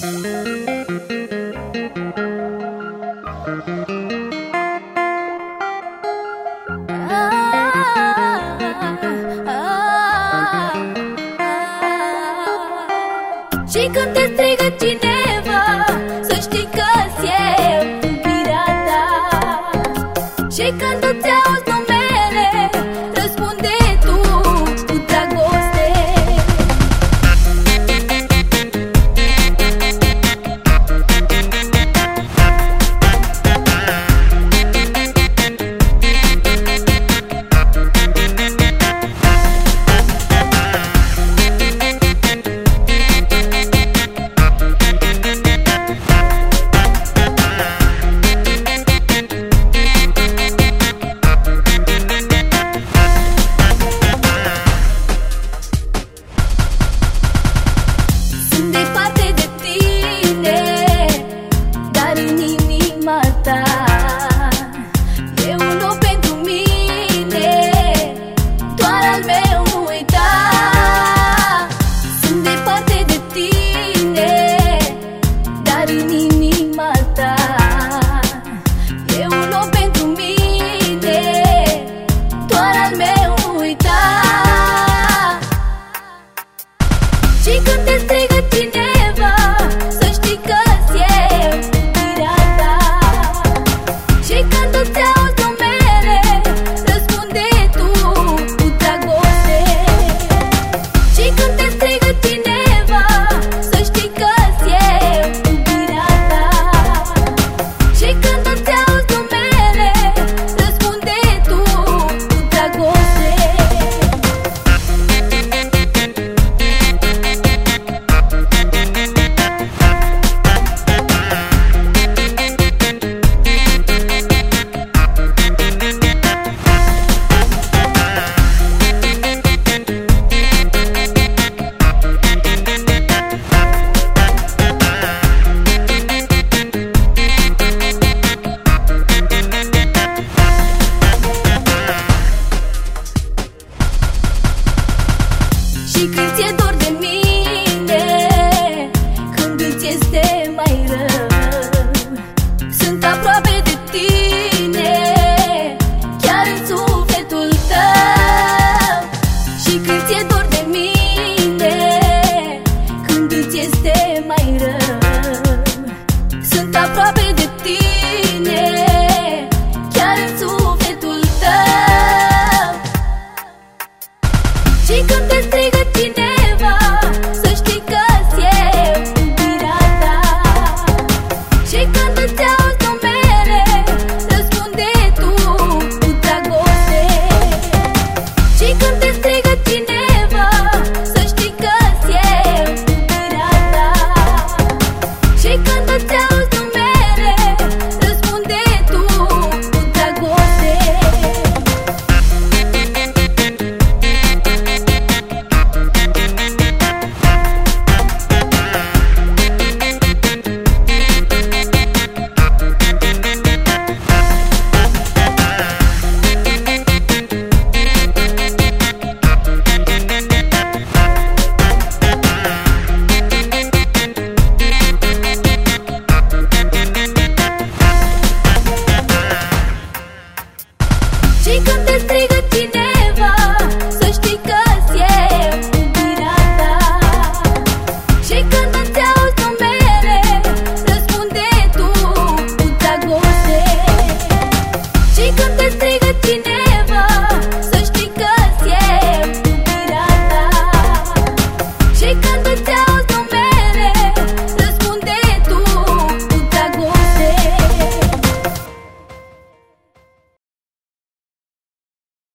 Música They pa mai rău. Sunt aproape de tine